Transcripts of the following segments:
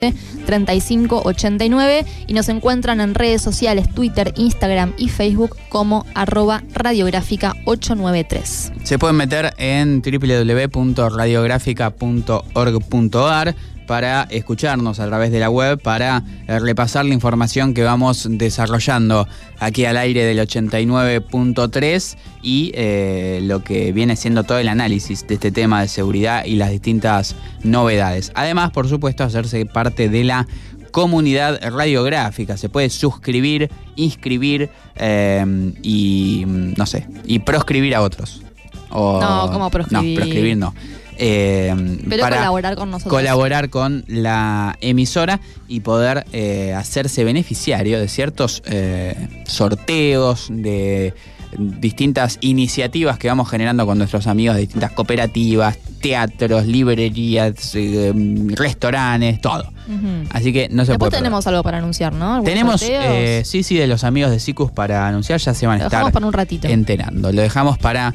3589 y nos encuentran en redes sociales, Twitter, Instagram y Facebook como arroba radiográfica 893. Se pueden meter en www.radiográfica.org.ar para escucharnos a través de la web, para eh, repasar la información que vamos desarrollando aquí al aire del 89.3 y eh, lo que viene siendo todo el análisis de este tema de seguridad y las distintas novedades. Además, por supuesto, hacerse parte de la comunidad radiográfica. Se puede suscribir, inscribir eh, y, no sé, y proscribir a otros. No, ¿cómo proscribir? No, proscribir no. Eh, Pero para colaborar con nosotros. Colaborar con la emisora y poder eh, hacerse beneficiario de ciertos eh, sorteos, de distintas iniciativas que vamos generando con nuestros amigos de distintas cooperativas, teatros, librerías, restaurantes, todo. Así que no se Después tenemos algo para anunciar, ¿no? Tenemos, sí, sí, de los amigos de Sicus para anunciar, ya se van a estar para un ratito. enterando. Lo dejamos para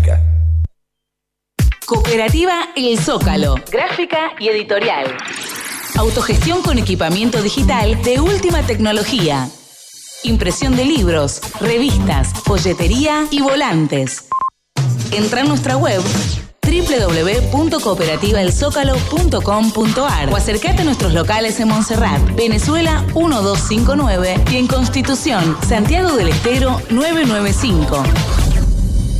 Cooperativa El Zócalo, gráfica y editorial. Autogestión con equipamiento digital de última tecnología. Impresión de libros, revistas, folletería y volantes. Entra en nuestra web www.cooperativaelzócalo.com.ar o acércate a nuestros locales en Montserrat, Venezuela 1259 y en Constitución, Santiago del Estero 995.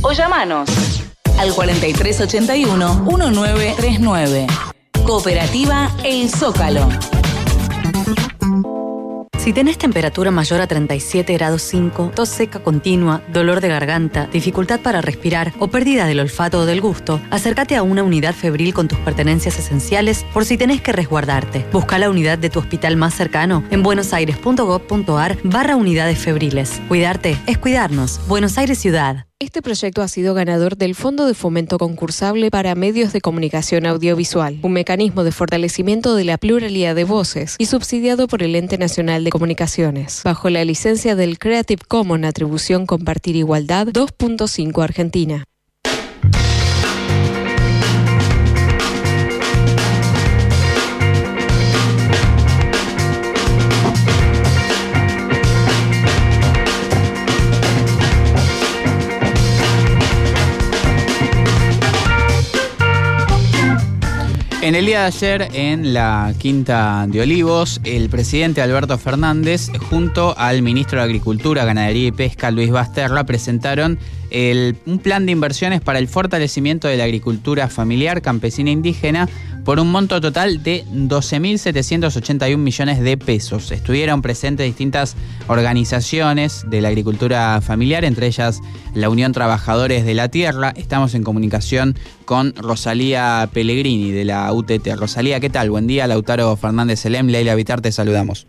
O llamanos al 4381 1939. Cooperativa El Zócalo. Si tenés temperatura mayor a 37 grados 5, tos seca continua, dolor de garganta, dificultad para respirar o pérdida del olfato o del gusto, acércate a una unidad febril con tus pertenencias esenciales por si tenés que resguardarte. Busca la unidad de tu hospital más cercano en buenosaires.gov.ar barra unidades febriles. Cuidarte es cuidarnos. Buenos Aires Ciudad. Este proyecto ha sido ganador del Fondo de Fomento Concursable para Medios de Comunicación Audiovisual, un mecanismo de fortalecimiento de la pluralidad de voces y subsidiado por el Ente Nacional de Comunicaciones, bajo la licencia del Creative Commons Atribución Compartir Igualdad 2.5 Argentina. En el día de ayer, en la Quinta de Olivos, el presidente Alberto Fernández, junto al ministro de Agricultura, Ganadería y Pesca, Luis Basterra, presentaron un plan de inversiones para el fortalecimiento de la agricultura familiar, campesina e indígena por un monto total de 12.781 millones de pesos. Estuvieron presentes distintas organizaciones de la agricultura familiar, entre ellas la Unión Trabajadores de la Tierra. Estamos en comunicación con Rosalía Pellegrini de la UTT. Rosalía, ¿qué tal? Buen día, Lautaro Fernández Selem, Leila Vitar, te saludamos.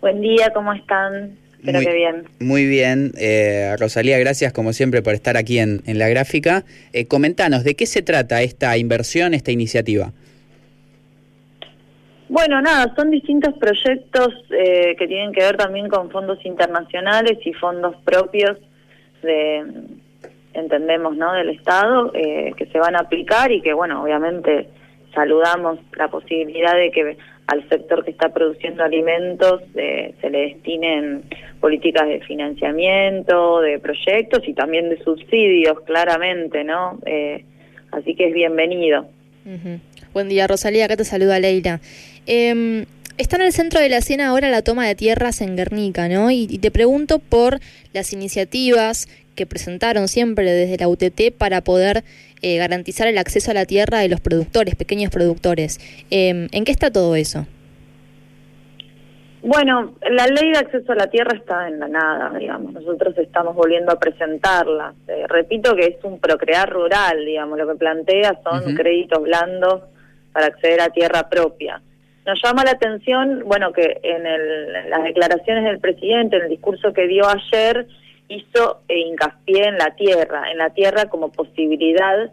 Buen día, ¿cómo están? Espero muy, que bien. Muy bien. Eh, Rosalía, gracias como siempre por estar aquí en, la gráfica. Eh, comentanos, ¿de qué se trata esta inversión, esta iniciativa? Bueno, nada, son distintos proyectos eh, que tienen que ver también con fondos internacionales y fondos propios de, entendemos, ¿no? Del Estado eh, que se van a aplicar y que, bueno, obviamente saludamos la posibilidad de que al sector que está produciendo alimentos eh, se le destinen políticas de financiamiento, de proyectos y también de subsidios, claramente, ¿no? Eh, así que es bienvenido. Buen día, Rosalía, acá te saluda Leila. Eh, está en el centro de la escena ahora la toma de tierras en Guernica, ¿no? Y, y, te pregunto por las iniciativas que presentaron siempre desde la UTT para poder eh, garantizar el acceso a la tierra de los productores, pequeños productores. Eh, ¿En qué está todo eso? Bueno, la ley de acceso a la tierra está en la nada, digamos. Nosotros estamos volviendo a presentarla. Eh, repito que es un procrear rural, digamos. Lo que plantea son créditos blandos para acceder a tierra propia. Nos llama la atención, bueno, que en las declaraciones del presidente, en el discurso que dio ayer, hizo eh, hincapié en la tierra, en la tierra como posibilidad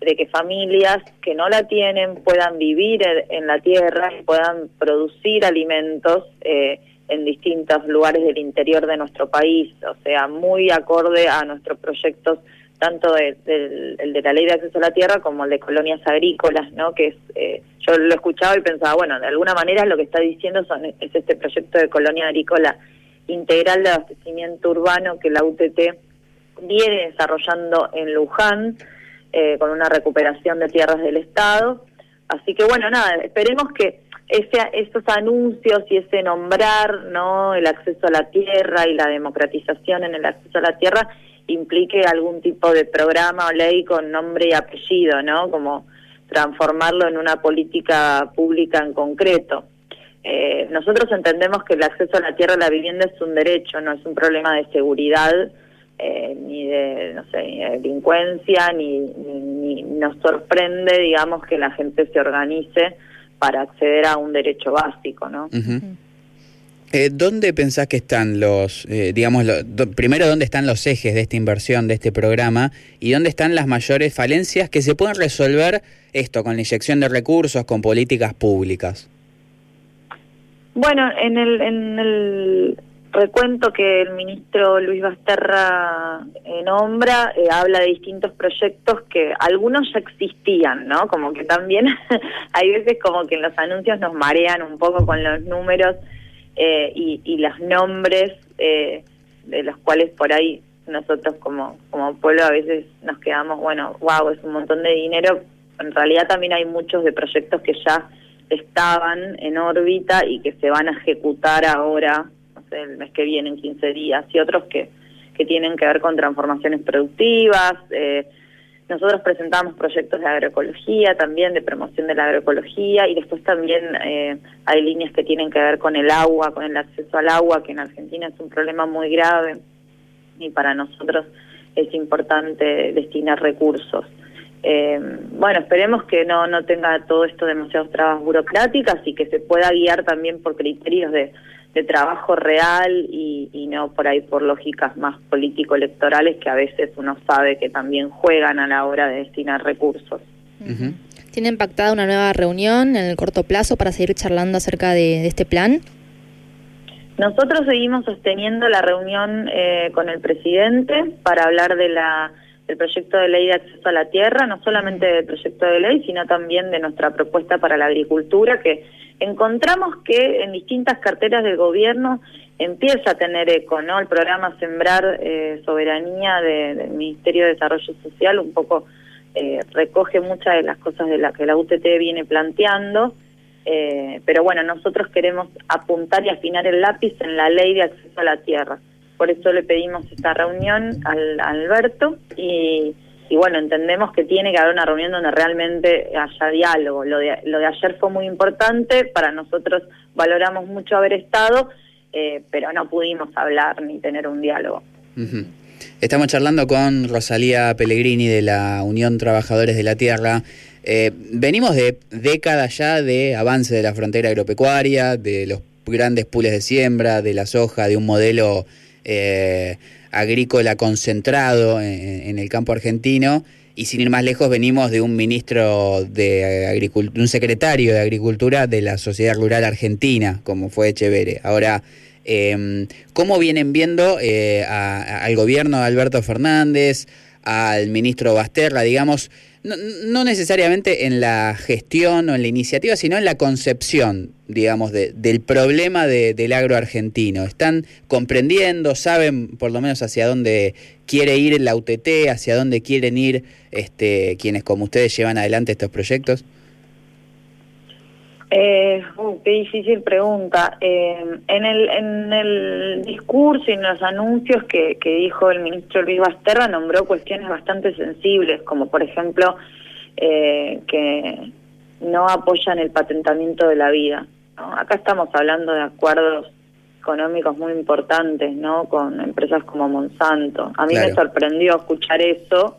de que familias que no la tienen puedan vivir en la tierra y puedan producir alimentos eh, en distintos lugares del interior de nuestro país, o sea, muy acorde a nuestros proyectos, tanto el de la ley de acceso a la tierra como el de colonias agrícolas, ¿no? Que es, eh, yo lo escuchaba y pensaba, bueno, de alguna manera lo que está diciendo son, es este proyecto de colonia agrícola integral de abastecimiento urbano que la UTT viene desarrollando en Luján, eh, con una recuperación de tierras del Estado. Así que bueno, nada, esperemos que ese, esos anuncios y ese nombrar no el acceso a la tierra y la democratización en el acceso a la tierra implique algún tipo de programa o ley con nombre y apellido, ¿no? Como transformarlo en una política pública en concreto. Eh, nosotros entendemos que el acceso a la tierra y la vivienda es un derecho, no es un problema de seguridad eh, ni de, no sé, delincuencia, ni, nos sorprende, digamos, que la gente se organice para acceder a un derecho básico, ¿no? Eh, ¿Dónde pensás que están los, eh, digamos, primero dónde están los ejes de esta inversión, de este programa, y dónde están las mayores falencias que se pueden resolver esto con la inyección de recursos, con políticas públicas? Bueno, en el, en el recuento que el ministro Luis Basterra eh, nombra, eh, habla de distintos proyectos que algunos ya existían, ¿no? Como que también hay veces como que en los anuncios nos marean un poco con los números eh, y, los nombres de los cuales por ahí nosotros como, como pueblo a veces nos quedamos, bueno, wow, es un montón de dinero. En realidad también hay muchos de proyectos que ya estaban en órbita y que se van a ejecutar ahora el mes que viene, en 15 días, y otros que, que tienen que ver con transformaciones productivas. Eh, nosotros presentamos proyectos de agroecología también, de promoción de la agroecología, y después también eh, hay líneas que tienen que ver con el agua, con el acceso al agua, que en Argentina es un problema muy grave, y para nosotros es importante destinar recursos. Eh, bueno, esperemos que no, no tenga todo esto demasiadas trabas burocráticas y que se pueda guiar también por criterios de, de trabajo real y, no por ahí por lógicas más político-electorales que a veces uno sabe que también juegan a la hora de destinar recursos. ¿Tienen pactada una nueva reunión en el corto plazo para seguir charlando acerca de, este plan? Nosotros seguimos sosteniendo la reunión eh, con el presidente para hablar de la del proyecto de ley de acceso a la tierra, no solamente del proyecto de ley, sino también de nuestra propuesta para la agricultura, que encontramos que en distintas carteras del gobierno empieza a tener eco, ¿no? El programa Sembrar eh, Soberanía del Ministerio de Desarrollo Social un poco eh, recoge muchas de las cosas de las que la UTT viene planteando, eh, pero bueno, nosotros queremos apuntar y afinar el lápiz en la ley de acceso a la tierra. Por eso le pedimos esta reunión al, a Alberto y bueno, entendemos que tiene que haber una reunión donde realmente haya diálogo. Lo de, lo de ayer fue muy importante, para nosotros valoramos mucho haber estado, eh, pero no pudimos hablar ni tener un diálogo. Estamos charlando con Rosalía Pellegrini de la Unión Trabajadores de la Tierra. Eh, venimos de décadas ya de avance de la frontera agropecuaria, de los grandes pules de siembra, de la soja, de un modelo eh, agrícola concentrado en, el campo argentino. Y sin ir más lejos, venimos de un ministro de Agricultura, un secretario de Agricultura de la Sociedad Rural Argentina, como fue Echeverre. Ahora, eh, ¿cómo vienen viendo eh, al gobierno de Alberto Fernández, al ministro Basterra, digamos, no, necesariamente en la gestión o en la iniciativa, sino en la concepción, digamos, del problema del agro argentino. ¿Están comprendiendo, saben por lo menos hacia dónde quiere ir la UTT, hacia dónde quieren ir este, quienes como ustedes llevan adelante estos proyectos? Eh, uh, qué difícil pregunta. Eh, en, el, en el discurso y en los anuncios que, que dijo el ministro Luis Basterra nombró cuestiones bastante sensibles, como por ejemplo eh, que no apoyan el patentamiento de la vida. Acá estamos hablando de acuerdos económicos muy importantes, ¿no? Con empresas como Monsanto. A mí me sorprendió escuchar eso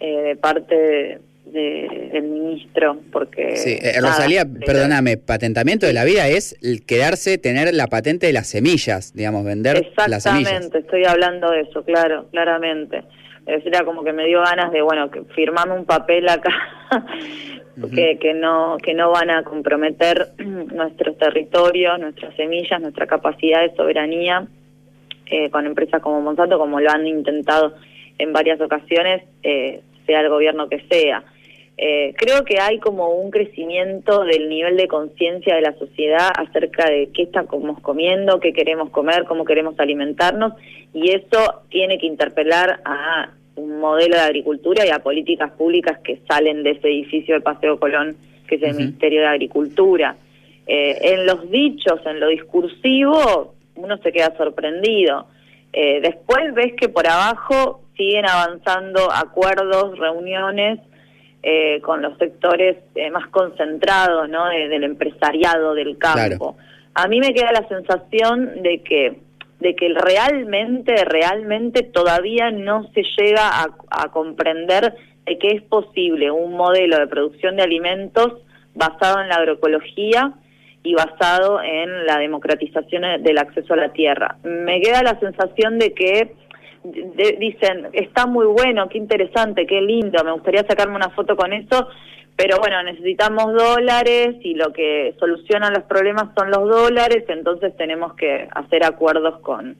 eh, de parte del ministro, porque... Sí, eh, Rosalía, perdóname, patentamiento de la vida es quedarse, tener la patente de las semillas, digamos, vender las semillas. Exactamente, estoy hablando de eso, claro, claramente. Era como que me dio ganas de, bueno, que firmame un papel acá, que, que, no, que no van a comprometer nuestros territorios, nuestras semillas, nuestra capacidad de soberanía eh, con empresas como Monsanto, como lo han intentado en varias ocasiones, eh, sea el gobierno que sea. Eh, creo que hay como un crecimiento del nivel de conciencia de la sociedad acerca de qué estamos comiendo, qué queremos comer, cómo queremos alimentarnos, y eso tiene que interpelar a un modelo de agricultura y a políticas públicas que salen de ese edificio de Paseo Colón, que es el Ministerio de Agricultura. Eh, en los dichos, en lo discursivo, uno se queda sorprendido. Eh, después ves que por abajo siguen avanzando acuerdos, reuniones, eh, con los sectores eh, más concentrados ¿no? del empresariado del campo. A mí me queda la sensación de que de que realmente, realmente todavía no se llega a, comprender de que es posible un modelo de producción de alimentos basado en la agroecología y basado en la democratización del acceso a la tierra. Me queda la sensación de que dicen, está muy bueno, qué interesante, qué lindo, me gustaría sacarme una foto con eso, pero bueno, necesitamos dólares y lo que soluciona los problemas son los dólares, entonces tenemos que hacer acuerdos con,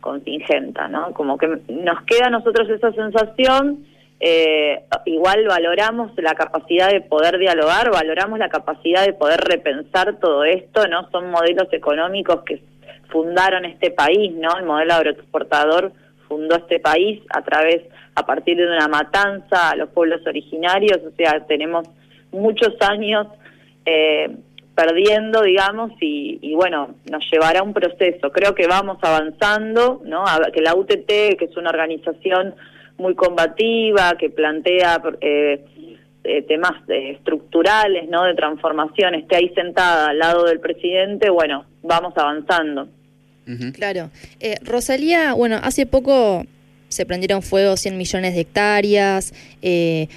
con Singenta, ¿no? Como que nos queda a nosotros esa sensación, eh, igual valoramos la capacidad de poder dialogar, valoramos la capacidad de poder repensar todo esto, ¿no? Son modelos económicos que fundaron este país, ¿no? El modelo agroexportador fundó este país a través, a partir de una matanza a los pueblos originarios, o sea, tenemos muchos años eh, perdiendo, digamos, y, bueno, nos llevará un proceso. Creo que vamos avanzando, ¿no? que la UTT, que es una organización muy combativa, que plantea eh, eh, temas estructurales, ¿no? De transformación, esté ahí sentada al lado del presidente, bueno, vamos avanzando. Claro. Eh, Rosalía, bueno, hace poco se prendieron fuego 100 millones de hectáreas. Eh,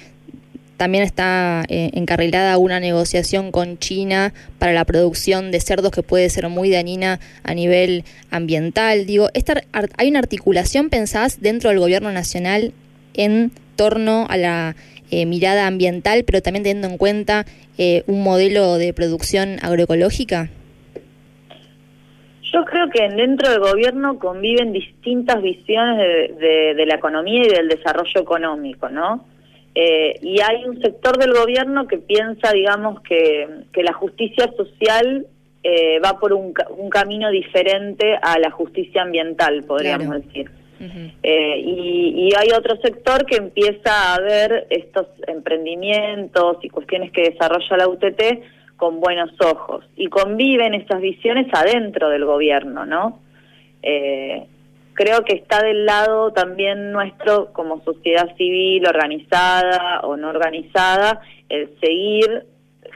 también está eh, encarrilada una negociación con China para la producción de cerdos que puede ser muy dañina a nivel ambiental. Digo, esta, ¿hay una articulación, pensás, dentro del gobierno nacional en torno a la mirada ambiental, pero también teniendo en cuenta un modelo de producción agroecológica? Yo creo que dentro del gobierno conviven distintas visiones de, la economía y del desarrollo económico, ¿no? Eh, y hay un sector del gobierno que piensa, digamos, que, la justicia social eh, va por un, camino diferente a la justicia ambiental, podríamos decir. Eh, y, y, hay otro sector que empieza a ver estos emprendimientos y cuestiones que desarrolla la UTT con buenos ojos y conviven esas visiones adentro del gobierno, ¿no? Eh, creo que está del lado también nuestro como sociedad civil organizada o no organizada el seguir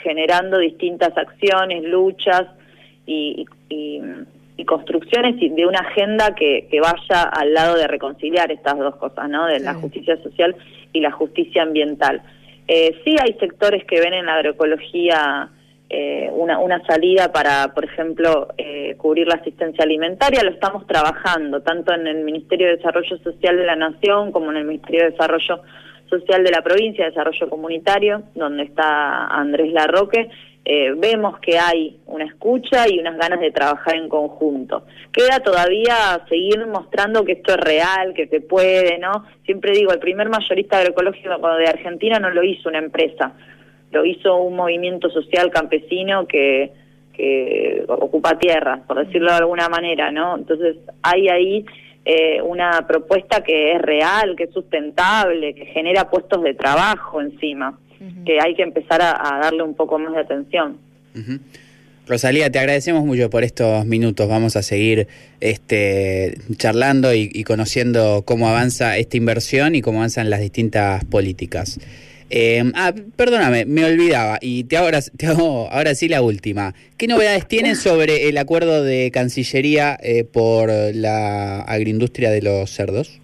generando distintas acciones, luchas y, construcciones de una agenda que, vaya al lado de reconciliar estas dos cosas, ¿no? De la justicia social y la justicia ambiental. Eh, sí hay sectores que ven en la agroecología eh, una, una salida para, por ejemplo, eh, cubrir la asistencia alimentaria. Lo estamos trabajando tanto en el Ministerio de Desarrollo Social de la Nación como en el Ministerio de Desarrollo Social de la Provincia, Desarrollo Comunitario, donde está Andrés Larroque. Eh, vemos que hay una escucha y unas ganas de trabajar en conjunto. Queda todavía seguir mostrando que esto es real, que se puede, ¿no? Siempre digo, el primer mayorista agroecológico de Argentina no lo hizo una empresa, lo hizo un movimiento social campesino que, que ocupa tierras, por decirlo de alguna manera, ¿no? Entonces hay ahí eh, una propuesta que es real, que es sustentable, que genera puestos de trabajo encima, que hay que empezar a, darle un poco más de atención. Rosalía, te agradecemos mucho por estos minutos. Vamos a seguir este, charlando y, y conociendo cómo avanza esta inversión y cómo avanzan las distintas políticas. Eh, ah, perdóname, me olvidaba y te ahora, hago ahora sí la última. ¿Qué novedades tienes sobre el acuerdo de Cancillería eh, por la agroindustria de los cerdos?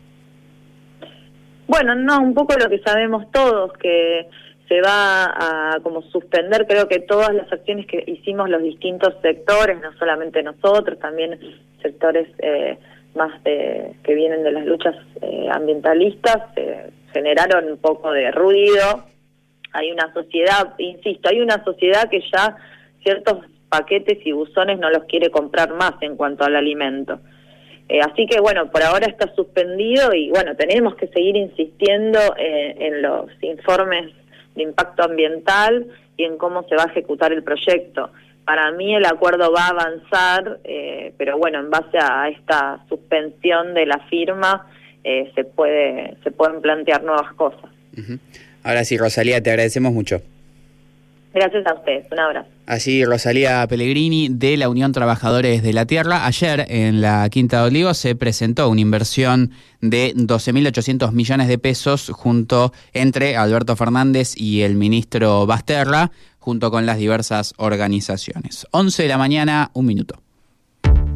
Bueno, no, un poco lo que sabemos todos, que, se va a como suspender creo que todas las acciones que hicimos los distintos sectores, no solamente nosotros, también sectores eh, más de, que vienen de las luchas eh, ambientalistas, generaron un poco de ruido. Hay una sociedad, insisto, hay una sociedad que ya ciertos paquetes y buzones no los quiere comprar más en cuanto al alimento. Eh, así que bueno, por ahora está suspendido y bueno, tenemos que seguir insistiendo eh, en los informes de impacto ambiental y en cómo se va a ejecutar el proyecto. Para mí el acuerdo va a avanzar, eh, pero bueno, en base a esta suspensión de la firma se puede se pueden plantear nuevas cosas. Ahora sí, Rosalía, te agradecemos mucho. Gracias a ustedes, un abrazo. Así Rosalía Pellegrini de la Unión Trabajadores de la Tierra. Ayer en la Quinta de Olivos se presentó una inversión de 12.800 millones de pesos junto entre Alberto Fernández y el ministro Basterra, junto con las diversas organizaciones. 11 de la mañana, un minuto.